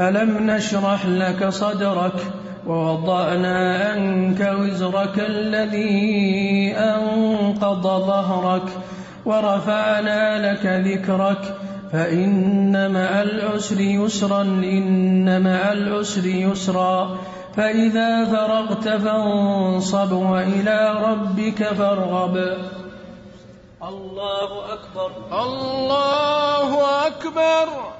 ألم نشرح لك صدرك ووضعنا عنك وزرك الذي أنقض ظهرك ورفعنا لك ذكرك فإن مع العسر يسرا إن مع العسر يسرا. فإذا فرغت فانصب وإلى ربك فارغب. الله أكبر. الله أكبر.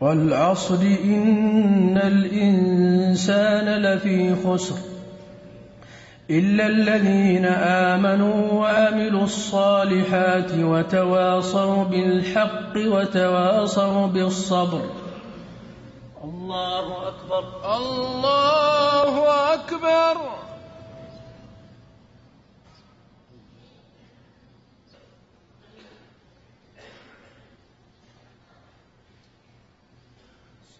والعصر إن الإنسان لفي خسر إلا الذين آمنوا وعملوا الصالحات وتواصوا بالحق وتواصوا بالصبر. الله أكبر. الله أكبر.